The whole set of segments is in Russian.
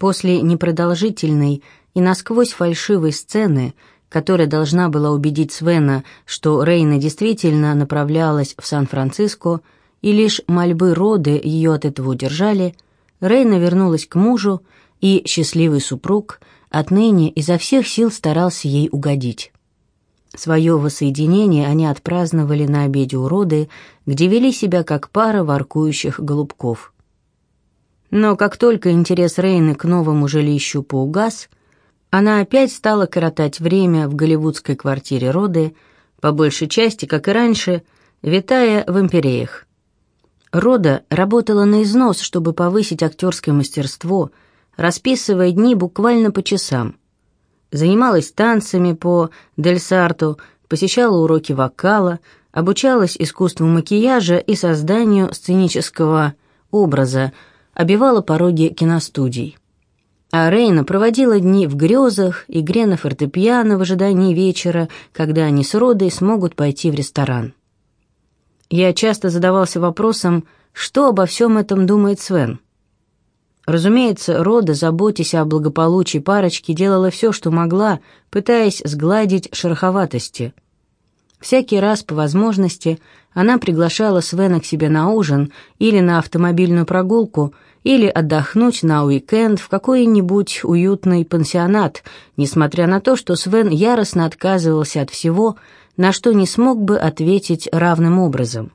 После непродолжительной и насквозь фальшивой сцены, которая должна была убедить Свена, что Рейна действительно направлялась в Сан-Франциско, и лишь мольбы роды ее от этого удержали, Рейна вернулась к мужу, и счастливый супруг отныне изо всех сил старался ей угодить. Свое воссоединение они отпраздновали на обеде у роды, где вели себя как пара воркующих голубков. Но как только интерес Рейны к новому жилищу поугас, она опять стала коротать время в голливудской квартире Роды, по большей части, как и раньше, витая в империях. Рода работала на износ, чтобы повысить актерское мастерство, расписывая дни буквально по часам. Занималась танцами по Дельсарту, посещала уроки вокала, обучалась искусству макияжа и созданию сценического образа, обивала пороги киностудий. А Рейна проводила дни в грезах, игре на фортепиано в ожидании вечера, когда они с Родой смогут пойти в ресторан. Я часто задавался вопросом, что обо всем этом думает Свен. Разумеется, Рода, заботясь о благополучии парочки, делала все, что могла, пытаясь сгладить шероховатости. Всякий раз, по возможности, она приглашала Свена к себе на ужин или на автомобильную прогулку – или отдохнуть на уикенд в какой-нибудь уютный пансионат, несмотря на то, что Свен яростно отказывался от всего, на что не смог бы ответить равным образом.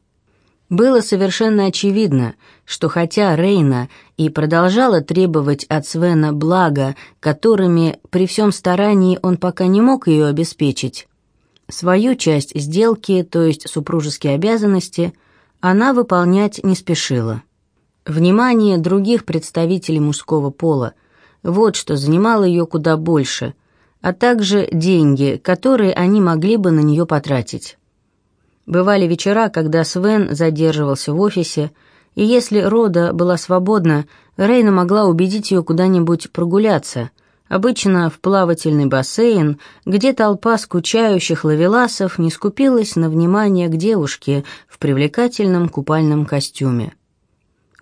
Было совершенно очевидно, что хотя Рейна и продолжала требовать от Свена блага, которыми при всем старании он пока не мог ее обеспечить, свою часть сделки, то есть супружеские обязанности, она выполнять не спешила. Внимание других представителей мужского пола – вот что занимало ее куда больше, а также деньги, которые они могли бы на нее потратить. Бывали вечера, когда Свен задерживался в офисе, и если Рода была свободна, Рейна могла убедить ее куда-нибудь прогуляться, обычно в плавательный бассейн, где толпа скучающих лавеласов не скупилась на внимание к девушке в привлекательном купальном костюме.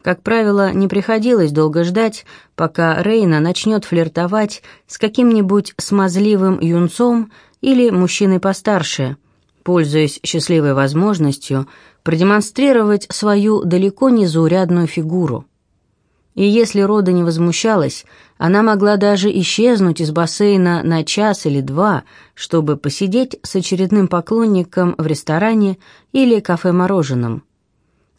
Как правило, не приходилось долго ждать, пока Рейна начнет флиртовать с каким-нибудь смазливым юнцом или мужчиной постарше, пользуясь счастливой возможностью продемонстрировать свою далеко не заурядную фигуру. И если Рода не возмущалась, она могла даже исчезнуть из бассейна на час или два, чтобы посидеть с очередным поклонником в ресторане или кафе-мороженом.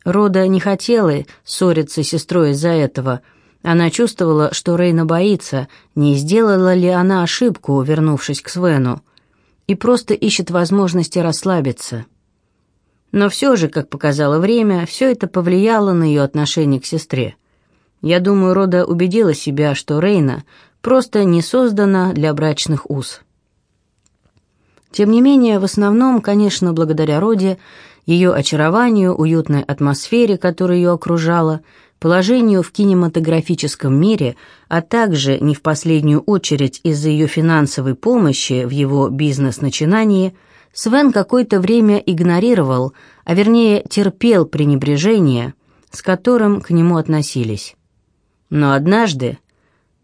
Рода не хотела ссориться с сестрой из-за этого. Она чувствовала, что Рейна боится, не сделала ли она ошибку, вернувшись к Свену, и просто ищет возможности расслабиться. Но все же, как показало время, все это повлияло на ее отношение к сестре. Я думаю, Рода убедила себя, что Рейна просто не создана для брачных уз. Тем не менее, в основном, конечно, благодаря Роде, ее очарованию, уютной атмосфере, которая ее окружала, положению в кинематографическом мире, а также, не в последнюю очередь из-за ее финансовой помощи в его бизнес-начинании, Свен какое-то время игнорировал, а вернее терпел пренебрежение, с которым к нему относились. Но однажды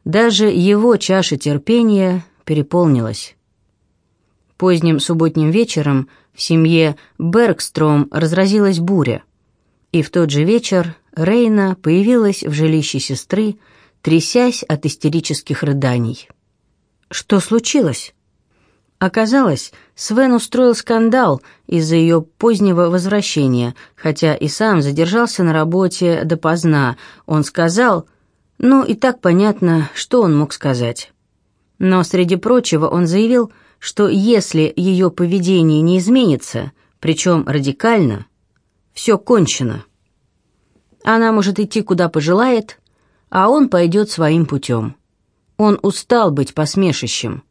даже его чаша терпения переполнилась. Поздним субботним вечером в семье Бергстром разразилась буря. И в тот же вечер Рейна появилась в жилище сестры, трясясь от истерических рыданий. Что случилось? Оказалось, Свен устроил скандал из-за ее позднего возвращения, хотя и сам задержался на работе допоздна. Он сказал, ну и так понятно, что он мог сказать. Но среди прочего он заявил, что если ее поведение не изменится, причем радикально, все кончено. Она может идти куда пожелает, а он пойдет своим путем. Он устал быть посмешищем.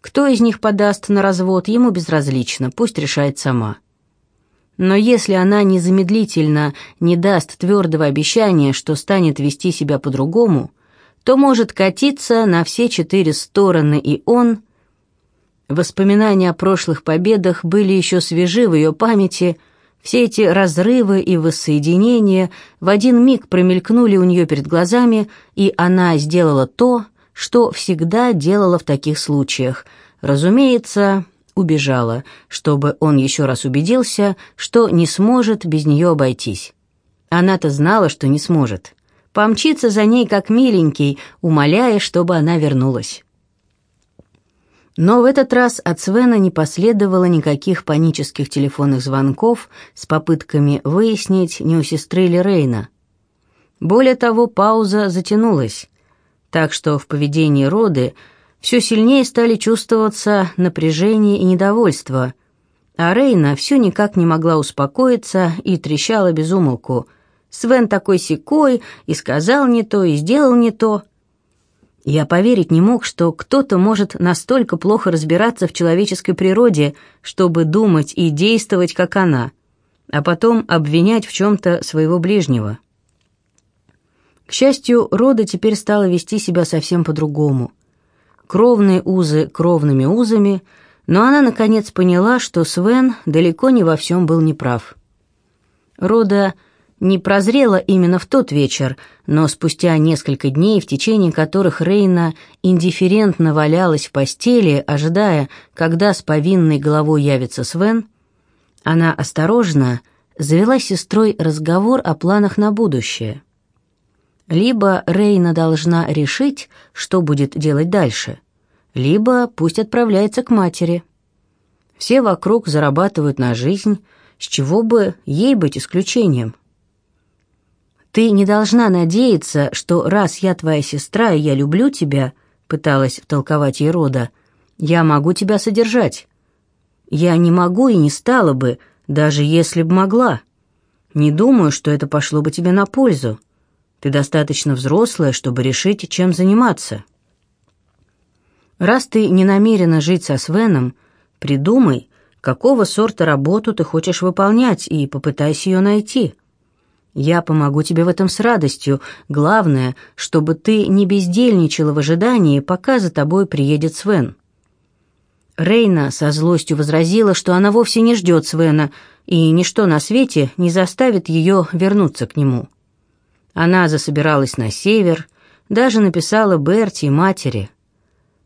Кто из них подаст на развод, ему безразлично, пусть решает сама. Но если она незамедлительно не даст твердого обещания, что станет вести себя по-другому, то может катиться на все четыре стороны, и он, Воспоминания о прошлых победах были еще свежи в ее памяти, Все эти разрывы и воссоединения в один миг промелькнули у нее перед глазами, и она сделала то, что всегда делала в таких случаях. Разумеется, убежала, чтобы он еще раз убедился, что не сможет без нее обойтись. Она-то знала, что не сможет. Помчиться за ней как миленький, умоляя, чтобы она вернулась. Но в этот раз от Свена не последовало никаких панических телефонных звонков с попытками выяснить, не у сестры ли Рейна. Более того, пауза затянулась, так что в поведении Роды все сильнее стали чувствоваться напряжение и недовольство, а Рейна все никак не могла успокоиться и трещала без умолку. Свен такой секой и сказал не то, и сделал не то. Я поверить не мог, что кто-то может настолько плохо разбираться в человеческой природе, чтобы думать и действовать, как она, а потом обвинять в чем-то своего ближнего. К счастью, Рода теперь стала вести себя совсем по-другому. Кровные узы кровными узами, но она, наконец, поняла, что Свен далеко не во всем был неправ. Рода не прозрела именно в тот вечер, но спустя несколько дней, в течение которых Рейна индифферентно валялась в постели, ожидая, когда с повинной головой явится Свен, она осторожно завела с сестрой разговор о планах на будущее. Либо Рейна должна решить, что будет делать дальше, либо пусть отправляется к матери. Все вокруг зарабатывают на жизнь, с чего бы ей быть исключением. «Ты не должна надеяться, что раз я твоя сестра и я люблю тебя», — пыталась втолковать ей Рода, — «я могу тебя содержать. Я не могу и не стала бы, даже если б могла. Не думаю, что это пошло бы тебе на пользу. Ты достаточно взрослая, чтобы решить, чем заниматься. Раз ты не намерена жить со Свеном, придумай, какого сорта работу ты хочешь выполнять, и попытайся ее найти». Я помогу тебе в этом с радостью. Главное, чтобы ты не бездельничала в ожидании, пока за тобой приедет Свен». Рейна со злостью возразила, что она вовсе не ждет Свена, и ничто на свете не заставит ее вернуться к нему. Она засобиралась на север, даже написала Берти и матери.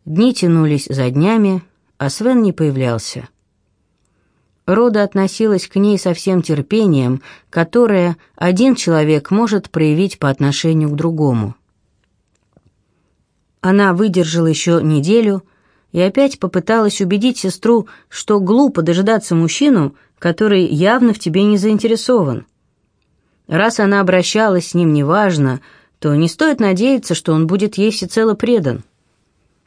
Дни тянулись за днями, а Свен не появлялся. Рода относилась к ней со всем терпением, которое один человек может проявить по отношению к другому. Она выдержала еще неделю и опять попыталась убедить сестру, что глупо дожидаться мужчину, который явно в тебе не заинтересован. Раз она обращалась с ним неважно, то не стоит надеяться, что он будет ей всецело предан.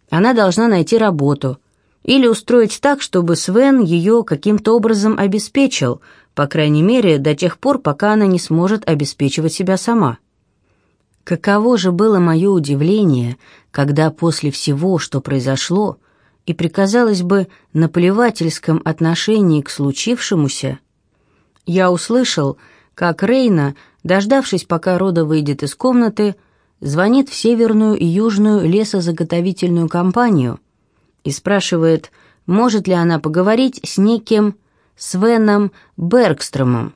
Она должна найти работу – или устроить так, чтобы Свен ее каким-то образом обеспечил, по крайней мере, до тех пор, пока она не сможет обеспечивать себя сама. Каково же было мое удивление, когда после всего, что произошло, и при, казалось бы, наплевательском отношении к случившемуся, я услышал, как Рейна, дождавшись, пока Рода выйдет из комнаты, звонит в Северную и Южную лесозаготовительную компанию – и спрашивает, может ли она поговорить с неким Свеном Бергстромом.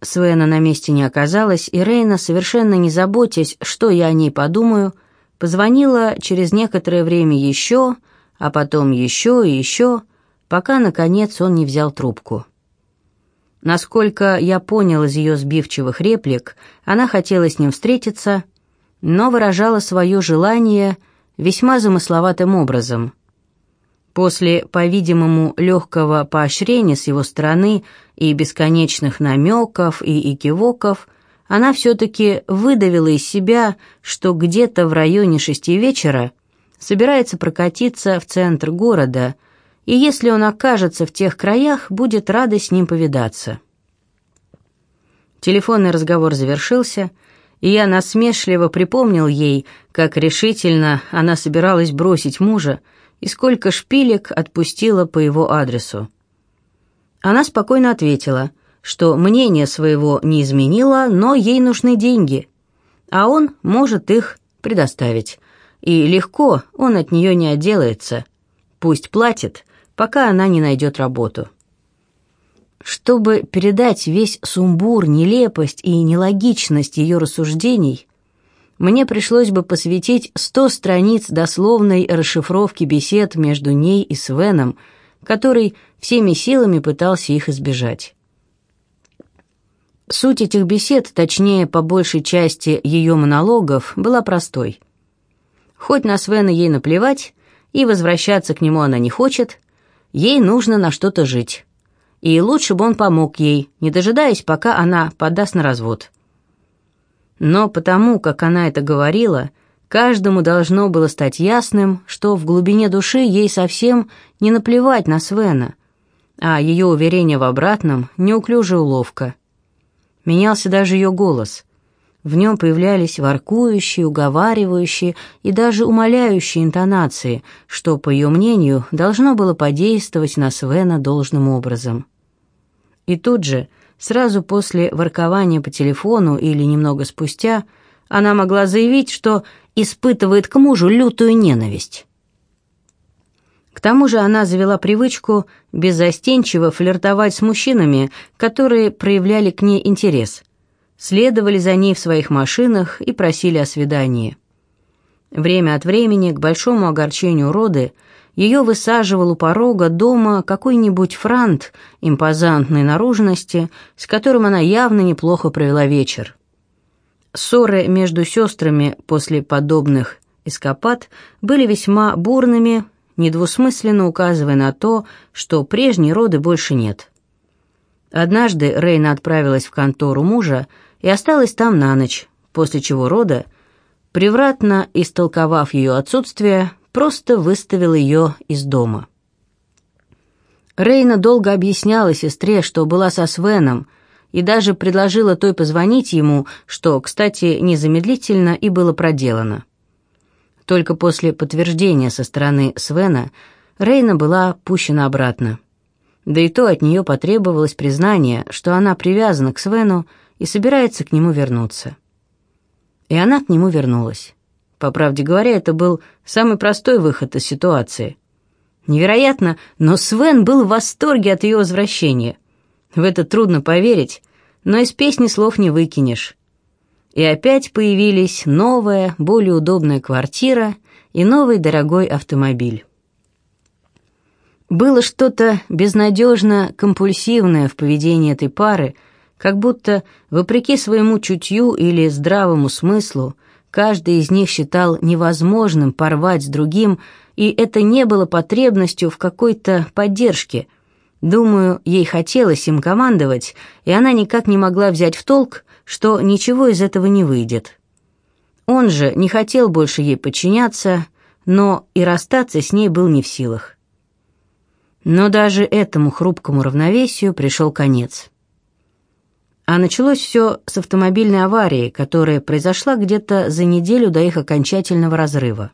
Свена на месте не оказалось, и Рейна, совершенно не заботясь, что я о ней подумаю, позвонила через некоторое время еще, а потом еще и еще, пока, наконец, он не взял трубку. Насколько я понял из ее сбивчивых реплик, она хотела с ним встретиться, но выражала свое желание весьма замысловатым образом – После, по-видимому, легкого поощрения с его стороны и бесконечных намеков и экивоков, она все-таки выдавила из себя, что где-то в районе шести вечера собирается прокатиться в центр города, и если он окажется в тех краях, будет рада с ним повидаться. Телефонный разговор завершился, и я насмешливо припомнил ей, как решительно она собиралась бросить мужа, и сколько шпилек отпустила по его адресу. Она спокойно ответила, что мнение своего не изменила, но ей нужны деньги, а он может их предоставить, и легко он от нее не отделается. Пусть платит, пока она не найдет работу. Чтобы передать весь сумбур, нелепость и нелогичность ее рассуждений, мне пришлось бы посвятить сто страниц дословной расшифровки бесед между ней и Свеном, который всеми силами пытался их избежать. Суть этих бесед, точнее, по большей части ее монологов, была простой. Хоть на Свена ей наплевать, и возвращаться к нему она не хочет, ей нужно на что-то жить и лучше бы он помог ей, не дожидаясь, пока она подаст на развод. Но потому, как она это говорила, каждому должно было стать ясным, что в глубине души ей совсем не наплевать на Свена, а ее уверение в обратном — неуклюжая уловка. Менялся даже ее голос. В нем появлялись воркующие, уговаривающие и даже умоляющие интонации, что, по ее мнению, должно было подействовать на Свена должным образом. И тут же, сразу после воркования по телефону или немного спустя, она могла заявить, что испытывает к мужу лютую ненависть. К тому же она завела привычку беззастенчиво флиртовать с мужчинами, которые проявляли к ней интерес, следовали за ней в своих машинах и просили о свидании. Время от времени, к большому огорчению Роды, ее высаживал у порога дома какой-нибудь франт импозантной наружности, с которым она явно неплохо провела вечер. Ссоры между сестрами после подобных эскапад были весьма бурными, недвусмысленно указывая на то, что прежней роды больше нет. Однажды Рейна отправилась в контору мужа и осталась там на ночь, после чего Рода, превратно истолковав ее отсутствие, просто выставил ее из дома. Рейна долго объясняла сестре, что была со Свеном, и даже предложила той позвонить ему, что, кстати, незамедлительно и было проделано. Только после подтверждения со стороны Свена Рейна была пущена обратно. Да и то от нее потребовалось признание, что она привязана к Свену и собирается к нему вернуться. И она к нему вернулась. По правде говоря, это был самый простой выход из ситуации. Невероятно, но Свен был в восторге от ее возвращения. В это трудно поверить, но из песни слов не выкинешь. И опять появились новая, более удобная квартира и новый дорогой автомобиль. Было что-то безнадежно компульсивное в поведении этой пары, как будто, вопреки своему чутью или здравому смыслу, Каждый из них считал невозможным порвать с другим, и это не было потребностью в какой-то поддержке. Думаю, ей хотелось им командовать, и она никак не могла взять в толк, что ничего из этого не выйдет. Он же не хотел больше ей подчиняться, но и расстаться с ней был не в силах. Но даже этому хрупкому равновесию пришел конец. А началось все с автомобильной аварии, которая произошла где-то за неделю до их окончательного разрыва.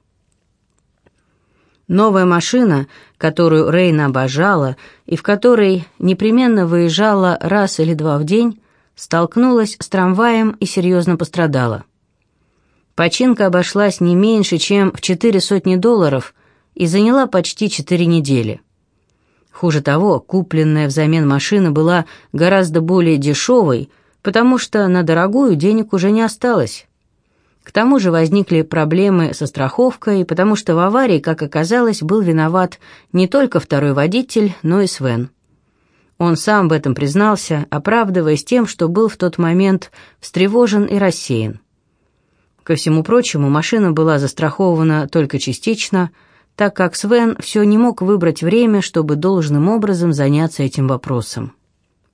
Новая машина, которую Рейна обожала и в которой непременно выезжала раз или два в день, столкнулась с трамваем и серьезно пострадала. Починка обошлась не меньше, чем в четыре сотни долларов и заняла почти четыре недели. Хуже того, купленная взамен машина была гораздо более дешевой, потому что на дорогую денег уже не осталось. К тому же возникли проблемы со страховкой, потому что в аварии, как оказалось, был виноват не только второй водитель, но и Свен. Он сам в этом признался, оправдываясь тем, что был в тот момент встревожен и рассеян. Ко всему прочему, машина была застрахована только частично – так как Свен все не мог выбрать время, чтобы должным образом заняться этим вопросом.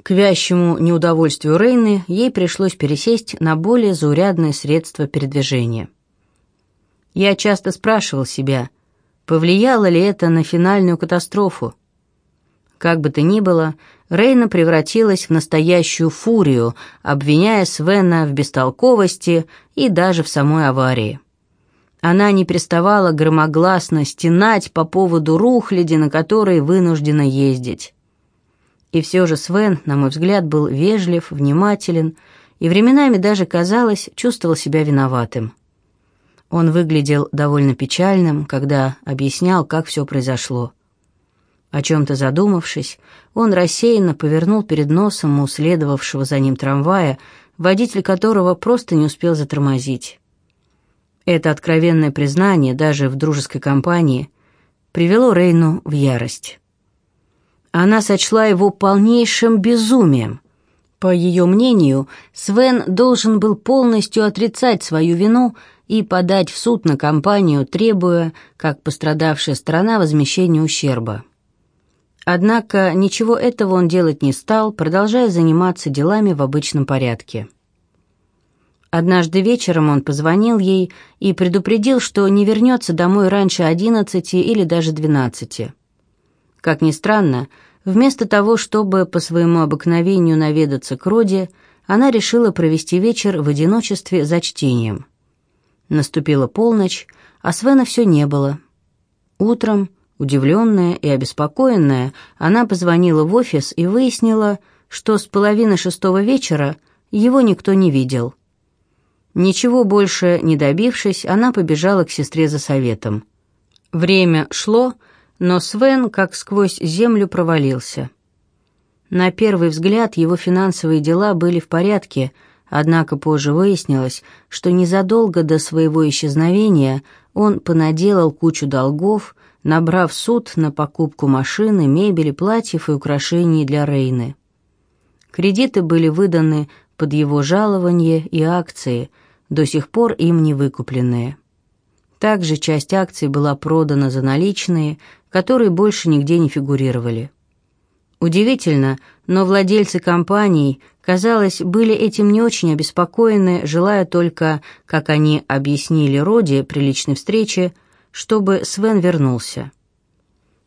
К вящему неудовольствию Рейны ей пришлось пересесть на более заурядное средство передвижения. Я часто спрашивал себя, повлияло ли это на финальную катастрофу. Как бы то ни было, Рейна превратилась в настоящую фурию, обвиняя Свена в бестолковости и даже в самой аварии. Она не переставала громогласно стенать по поводу рухляди, на которой вынуждена ездить. И все же Свен, на мой взгляд, был вежлив, внимателен и временами даже, казалось, чувствовал себя виноватым. Он выглядел довольно печальным, когда объяснял, как все произошло. О чем-то задумавшись, он рассеянно повернул перед носом у следовавшего за ним трамвая, водитель которого просто не успел затормозить. Это откровенное признание, даже в дружеской компании, привело Рейну в ярость. Она сочла его полнейшим безумием. По ее мнению, Свен должен был полностью отрицать свою вину и подать в суд на компанию, требуя, как пострадавшая страна, возмещения ущерба. Однако ничего этого он делать не стал, продолжая заниматься делами в обычном порядке. Однажды вечером он позвонил ей и предупредил, что не вернется домой раньше одиннадцати или даже двенадцати. Как ни странно, вместо того, чтобы по своему обыкновению наведаться к Роде, она решила провести вечер в одиночестве за чтением. Наступила полночь, а Свена все не было. Утром, удивленная и обеспокоенная, она позвонила в офис и выяснила, что с половины шестого вечера его никто не видел – Ничего больше не добившись, она побежала к сестре за советом. Время шло, но Свен как сквозь землю провалился. На первый взгляд его финансовые дела были в порядке, однако позже выяснилось, что незадолго до своего исчезновения он понаделал кучу долгов, набрав суд на покупку машины, мебели, платьев и украшений для Рейны. Кредиты были выданы под его жалование и акции – до сих пор им не выкупленные. Также часть акций была продана за наличные, которые больше нигде не фигурировали. Удивительно, но владельцы компаний, казалось, были этим не очень обеспокоены, желая только, как они объяснили Роди при личной встрече, чтобы Свен вернулся.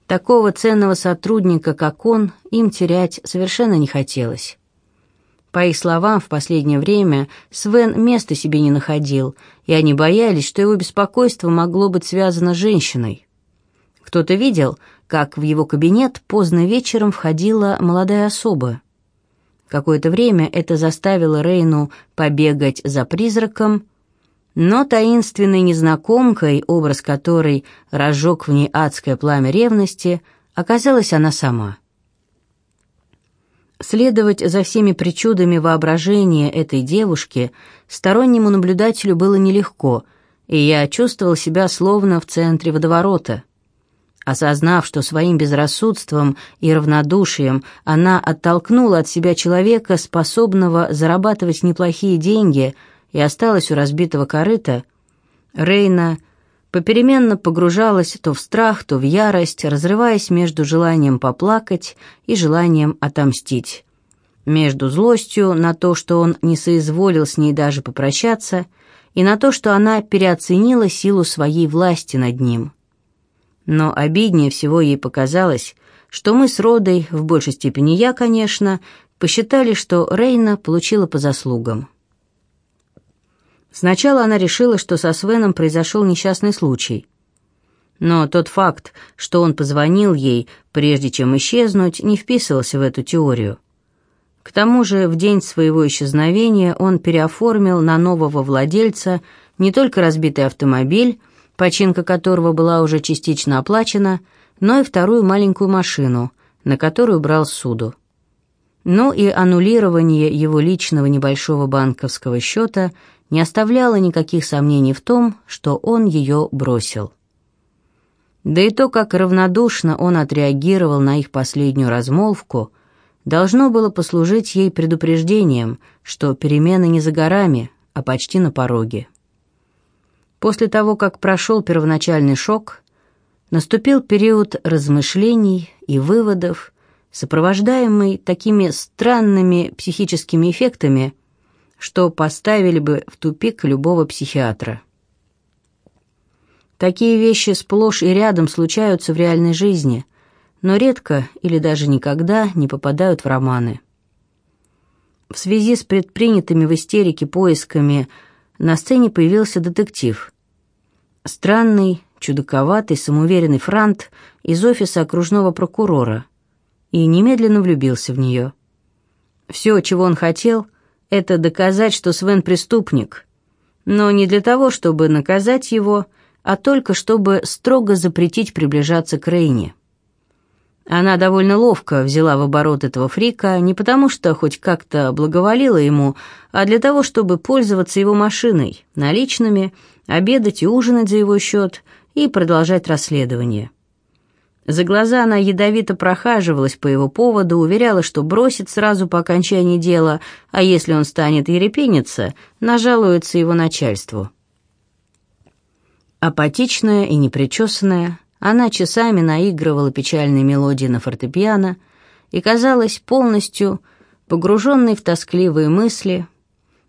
Такого ценного сотрудника, как он, им терять совершенно не хотелось. По их словам, в последнее время Свен места себе не находил, и они боялись, что его беспокойство могло быть связано с женщиной. Кто-то видел, как в его кабинет поздно вечером входила молодая особа. Какое-то время это заставило Рейну побегать за призраком, но таинственной незнакомкой, образ которой разжег в ней адское пламя ревности, оказалась она сама — Следовать за всеми причудами воображения этой девушки стороннему наблюдателю было нелегко, и я чувствовал себя словно в центре водоворота. Осознав, что своим безрассудством и равнодушием она оттолкнула от себя человека, способного зарабатывать неплохие деньги, и осталась у разбитого корыта, Рейна попеременно погружалась то в страх, то в ярость, разрываясь между желанием поплакать и желанием отомстить. Между злостью на то, что он не соизволил с ней даже попрощаться, и на то, что она переоценила силу своей власти над ним. Но обиднее всего ей показалось, что мы с Родой, в большей степени я, конечно, посчитали, что Рейна получила по заслугам. Сначала она решила, что со Свеном произошел несчастный случай. Но тот факт, что он позвонил ей, прежде чем исчезнуть, не вписывался в эту теорию. К тому же в день своего исчезновения он переоформил на нового владельца не только разбитый автомобиль, починка которого была уже частично оплачена, но и вторую маленькую машину, на которую брал суду. Ну и аннулирование его личного небольшого банковского счета не оставляло никаких сомнений в том, что он ее бросил. Да и то, как равнодушно он отреагировал на их последнюю размолвку, должно было послужить ей предупреждением, что перемены не за горами, а почти на пороге. После того, как прошел первоначальный шок, наступил период размышлений и выводов, сопровождаемый такими странными психическими эффектами, что поставили бы в тупик любого психиатра. Такие вещи сплошь и рядом случаются в реальной жизни, но редко или даже никогда не попадают в романы. В связи с предпринятыми в истерике поисками на сцене появился детектив. Странный, чудаковатый, самоуверенный франт из офиса окружного прокурора и немедленно влюбился в нее. Все, чего он хотел — это доказать, что Свен преступник, но не для того, чтобы наказать его, а только чтобы строго запретить приближаться к Рейне. Она довольно ловко взяла в оборот этого фрика не потому, что хоть как-то благоволила ему, а для того, чтобы пользоваться его машиной, наличными, обедать и ужинать за его счет и продолжать расследование. За глаза она ядовито прохаживалась по его поводу, уверяла, что бросит сразу по окончании дела, а если он станет ерепениться, нажалуется его начальству. Апатичная и непричесанная, она часами наигрывала печальные мелодии на фортепиано и казалась полностью погруженной в тоскливые мысли,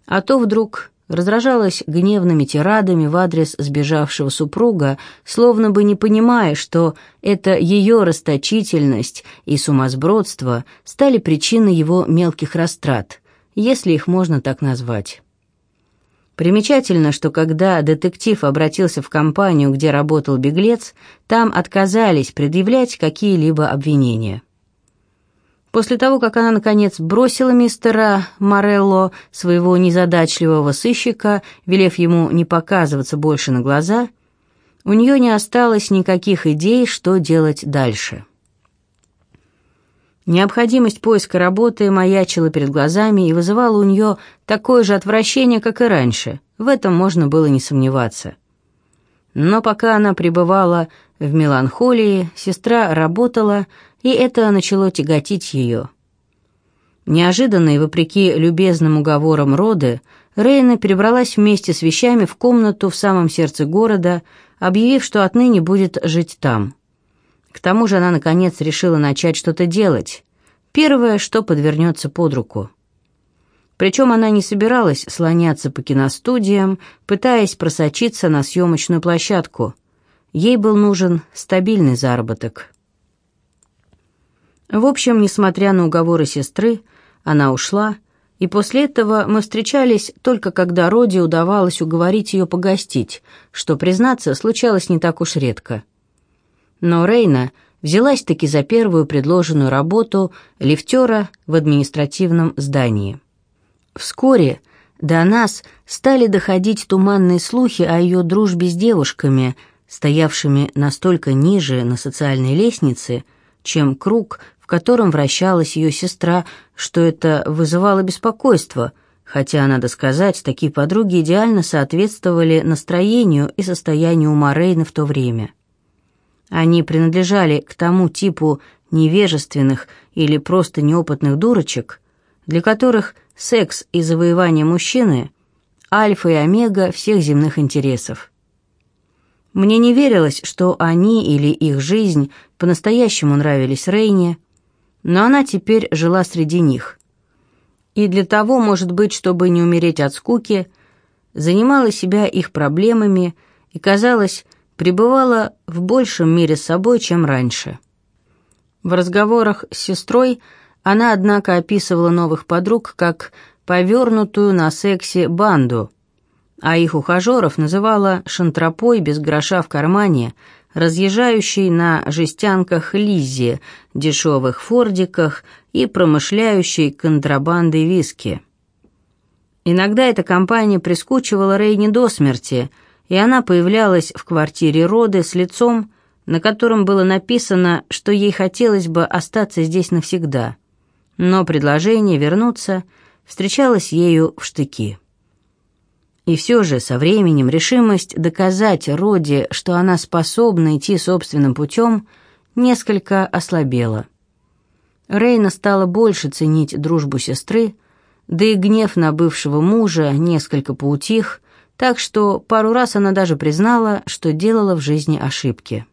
а то вдруг раздражалась гневными тирадами в адрес сбежавшего супруга, словно бы не понимая, что это ее расточительность и сумасбродство стали причиной его мелких растрат, если их можно так назвать. Примечательно, что когда детектив обратился в компанию, где работал беглец, там отказались предъявлять какие-либо обвинения. После того, как она, наконец, бросила мистера Морелло, своего незадачливого сыщика, велев ему не показываться больше на глаза, у нее не осталось никаких идей, что делать дальше. Необходимость поиска работы маячила перед глазами и вызывала у нее такое же отвращение, как и раньше. В этом можно было не сомневаться. Но пока она пребывала в меланхолии, сестра работала, и это начало тяготить ее. Неожиданно и вопреки любезным уговорам Роды, Рейна перебралась вместе с вещами в комнату в самом сердце города, объявив, что отныне будет жить там. К тому же она, наконец, решила начать что-то делать. Первое, что подвернется под руку. Причем она не собиралась слоняться по киностудиям, пытаясь просочиться на съемочную площадку. Ей был нужен стабильный заработок. В общем, несмотря на уговоры сестры, она ушла, и после этого мы встречались только когда Роди удавалось уговорить ее погостить, что, признаться, случалось не так уж редко. Но Рейна взялась-таки за первую предложенную работу лифтера в административном здании. Вскоре до нас стали доходить туманные слухи о ее дружбе с девушками, стоявшими настолько ниже на социальной лестнице, чем круг, котором вращалась ее сестра, что это вызывало беспокойство, хотя, надо сказать, такие подруги идеально соответствовали настроению и состоянию Морейны в то время. Они принадлежали к тому типу невежественных или просто неопытных дурочек, для которых секс и завоевание мужчины – альфа и омега всех земных интересов. Мне не верилось, что они или их жизнь по-настоящему нравились Рейне, но она теперь жила среди них. И для того, может быть, чтобы не умереть от скуки, занимала себя их проблемами и, казалось, пребывала в большем мире с собой, чем раньше. В разговорах с сестрой она, однако, описывала новых подруг как повернутую на сексе банду, а их ухажеров называла шантропой без гроша в кармане, разъезжающей на жестянках Лиззи, дешевых фордиках и промышляющей контрабандой виски. Иногда эта компания прискучивала Рейни до смерти – и она появлялась в квартире Роды с лицом, на котором было написано, что ей хотелось бы остаться здесь навсегда. Но предложение вернуться встречалось ею в штыки. И все же со временем решимость доказать Роде, что она способна идти собственным путем, несколько ослабела. Рейна стала больше ценить дружбу сестры, да и гнев на бывшего мужа несколько поутих, так что пару раз она даже признала, что делала в жизни ошибки.